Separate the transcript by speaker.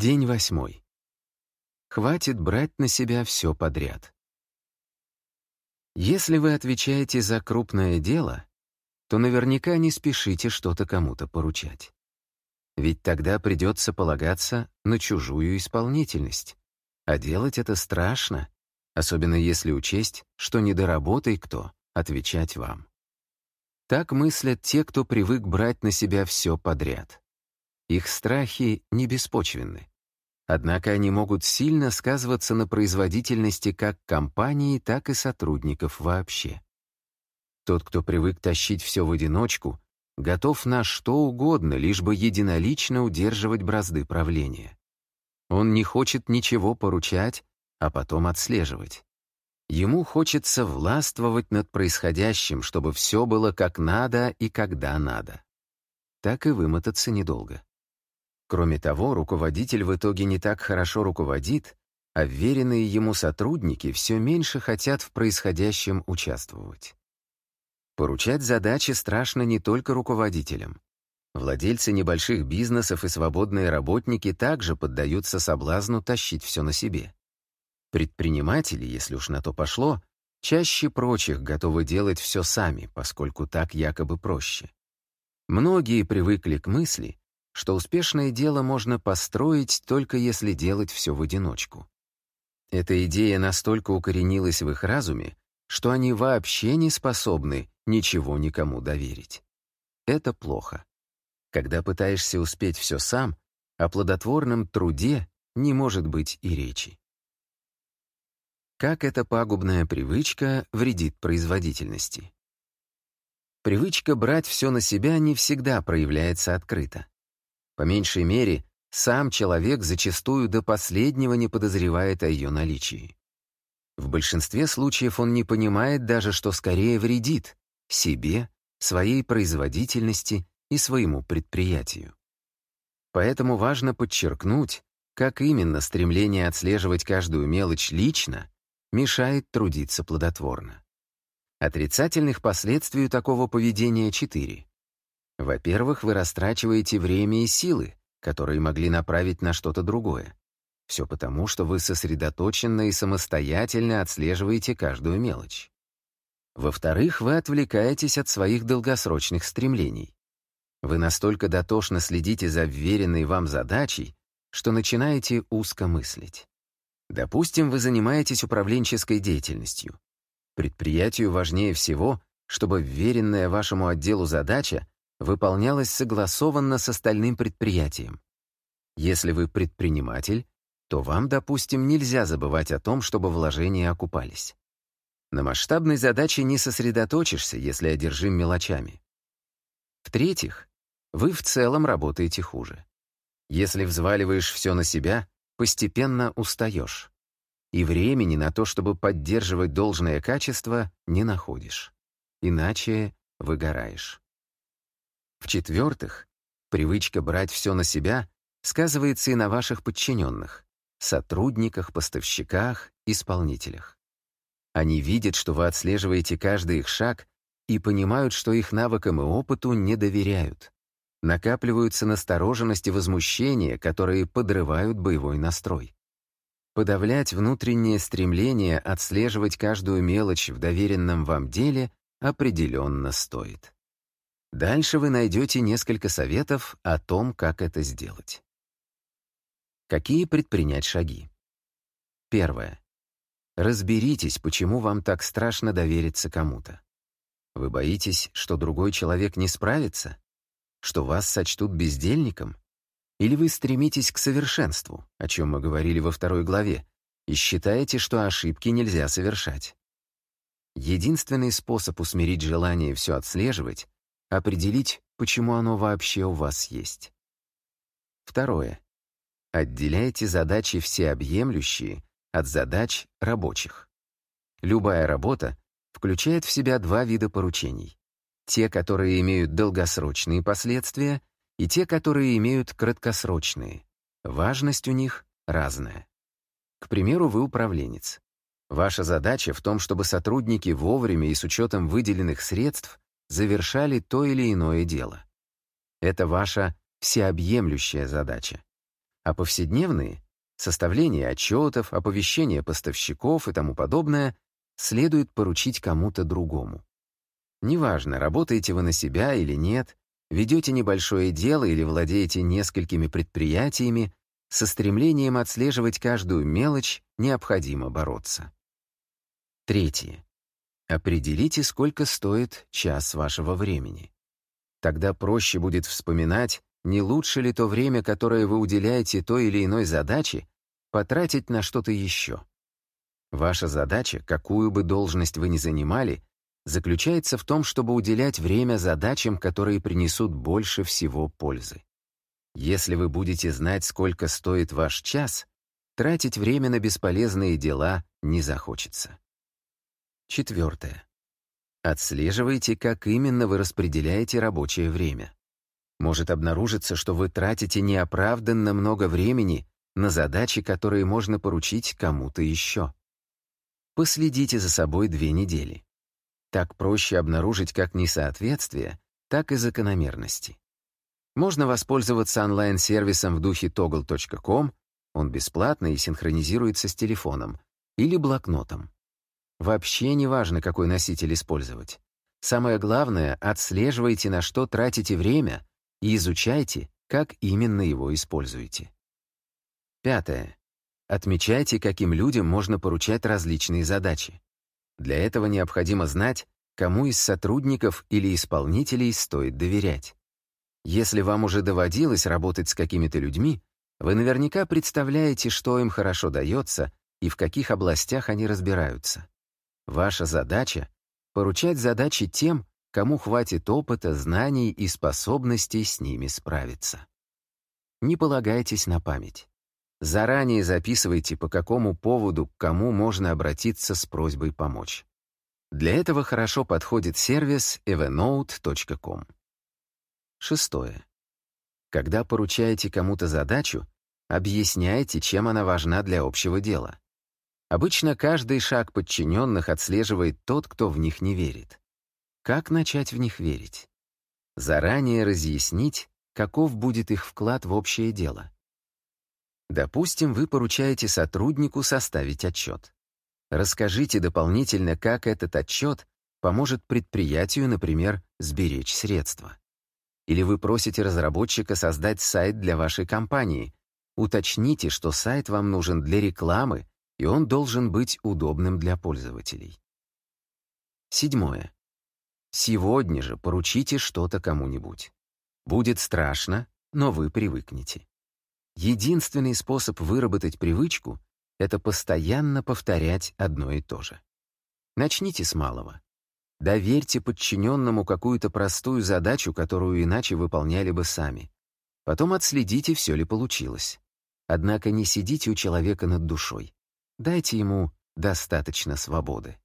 Speaker 1: День восьмой. Хватит брать на себя все подряд. Если вы отвечаете за крупное дело, то наверняка не спешите что-то кому-то поручать. Ведь тогда придется полагаться на чужую исполнительность. А делать это страшно, особенно если учесть, что не доработай кто отвечать вам. Так мыслят те, кто привык брать на себя все подряд. Их страхи не беспочвенны. Однако они могут сильно сказываться на производительности как компании, так и сотрудников вообще. Тот, кто привык тащить все в одиночку, готов на что угодно, лишь бы единолично удерживать бразды правления. Он не хочет ничего поручать, а потом отслеживать. Ему хочется властвовать над происходящим, чтобы все было как надо и когда надо. Так и вымотаться недолго. Кроме того, руководитель в итоге не так хорошо руководит, а веренные ему сотрудники все меньше хотят в происходящем участвовать. Поручать задачи страшно не только руководителям. Владельцы небольших бизнесов и свободные работники также поддаются соблазну тащить все на себе. Предприниматели, если уж на то пошло, чаще прочих готовы делать все сами, поскольку так якобы проще. Многие привыкли к мысли, что успешное дело можно построить только если делать все в одиночку. Эта идея настолько укоренилась в их разуме, что они вообще не способны ничего никому доверить. Это плохо. Когда пытаешься успеть все сам, о плодотворном труде не может быть и речи. Как эта пагубная привычка вредит производительности? Привычка брать все на себя не всегда проявляется открыто. По меньшей мере, сам человек зачастую до последнего не подозревает о ее наличии. В большинстве случаев он не понимает даже, что скорее вредит себе, своей производительности и своему предприятию. Поэтому важно подчеркнуть, как именно стремление отслеживать каждую мелочь лично мешает трудиться плодотворно. Отрицательных последствий такого поведения четыре. Во-первых, вы растрачиваете время и силы, которые могли направить на что-то другое. Все потому, что вы сосредоточенно и самостоятельно отслеживаете каждую мелочь. Во-вторых, вы отвлекаетесь от своих долгосрочных стремлений. Вы настолько дотошно следите за вверенной вам задачей, что начинаете узко мыслить. Допустим, вы занимаетесь управленческой деятельностью. Предприятию важнее всего, чтобы вверенная вашему отделу задача выполнялось согласованно с остальным предприятием. Если вы предприниматель, то вам, допустим, нельзя забывать о том, чтобы вложения окупались. На масштабной задаче не сосредоточишься, если одержим мелочами. В-третьих, вы в целом работаете хуже. Если взваливаешь все на себя, постепенно устаешь. И времени на то, чтобы поддерживать должное качество, не находишь. Иначе выгораешь. В-четвертых, привычка брать все на себя сказывается и на ваших подчиненных, сотрудниках, поставщиках, исполнителях. Они видят, что вы отслеживаете каждый их шаг и понимают, что их навыкам и опыту не доверяют. Накапливаются настороженность и возмущение, которые подрывают боевой настрой. Подавлять внутреннее стремление отслеживать каждую мелочь в доверенном вам деле определенно стоит. Дальше вы найдете несколько советов о том, как это сделать. Какие предпринять шаги? Первое. Разберитесь, почему вам так страшно довериться кому-то. Вы боитесь, что другой человек не справится? Что вас сочтут бездельником? Или вы стремитесь к совершенству, о чем мы говорили во второй главе, и считаете, что ошибки нельзя совершать? Единственный способ усмирить желание все отслеживать Определить, почему оно вообще у вас есть. Второе. Отделяйте задачи всеобъемлющие от задач рабочих. Любая работа включает в себя два вида поручений. Те, которые имеют долгосрочные последствия, и те, которые имеют краткосрочные. Важность у них разная. К примеру, вы управленец. Ваша задача в том, чтобы сотрудники вовремя и с учетом выделенных средств завершали то или иное дело. Это ваша всеобъемлющая задача. а повседневные — составление отчетов, оповещение поставщиков и тому подобное — следует поручить кому-то другому. Неважно, работаете вы на себя или нет, ведете небольшое дело или владеете несколькими предприятиями, со стремлением отслеживать каждую мелочь необходимо бороться. Третье. Определите, сколько стоит час вашего времени. Тогда проще будет вспоминать, не лучше ли то время, которое вы уделяете той или иной задаче, потратить на что-то еще. Ваша задача, какую бы должность вы ни занимали, заключается в том, чтобы уделять время задачам, которые принесут больше всего пользы. Если вы будете знать, сколько стоит ваш час, тратить время на бесполезные дела не захочется. Четвертое. Отслеживайте, как именно вы распределяете рабочее время. Может обнаружиться, что вы тратите неоправданно много времени на задачи, которые можно поручить кому-то еще. Последите за собой две недели. Так проще обнаружить как несоответствие, так и закономерности. Можно воспользоваться онлайн-сервисом в духе toggle.com, он бесплатный и синхронизируется с телефоном, или блокнотом. Вообще не важно, какой носитель использовать. Самое главное, отслеживайте, на что тратите время, и изучайте, как именно его используете. Пятое. Отмечайте, каким людям можно поручать различные задачи. Для этого необходимо знать, кому из сотрудников или исполнителей стоит доверять. Если вам уже доводилось работать с какими-то людьми, вы наверняка представляете, что им хорошо дается и в каких областях они разбираются. Ваша задача — поручать задачи тем, кому хватит опыта, знаний и способностей с ними справиться. Не полагайтесь на память. Заранее записывайте, по какому поводу к кому можно обратиться с просьбой помочь. Для этого хорошо подходит сервис evernote.com. Шестое. Когда поручаете кому-то задачу, объясняйте, чем она важна для общего дела. Обычно каждый шаг подчиненных отслеживает тот, кто в них не верит. Как начать в них верить? Заранее разъяснить, каков будет их вклад в общее дело. Допустим, вы поручаете сотруднику составить отчет. Расскажите дополнительно, как этот отчет поможет предприятию, например, сберечь средства. Или вы просите разработчика создать сайт для вашей компании. Уточните, что сайт вам нужен для рекламы и он должен быть удобным для пользователей. Седьмое. Сегодня же поручите что-то кому-нибудь. Будет страшно, но вы привыкнете. Единственный способ выработать привычку — это постоянно повторять одно и то же. Начните с малого. Доверьте подчиненному какую-то простую задачу, которую иначе выполняли бы сами. Потом отследите, все ли получилось. Однако не сидите у человека над душой. Дайте ему достаточно свободы.